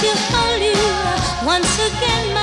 to hold you once again.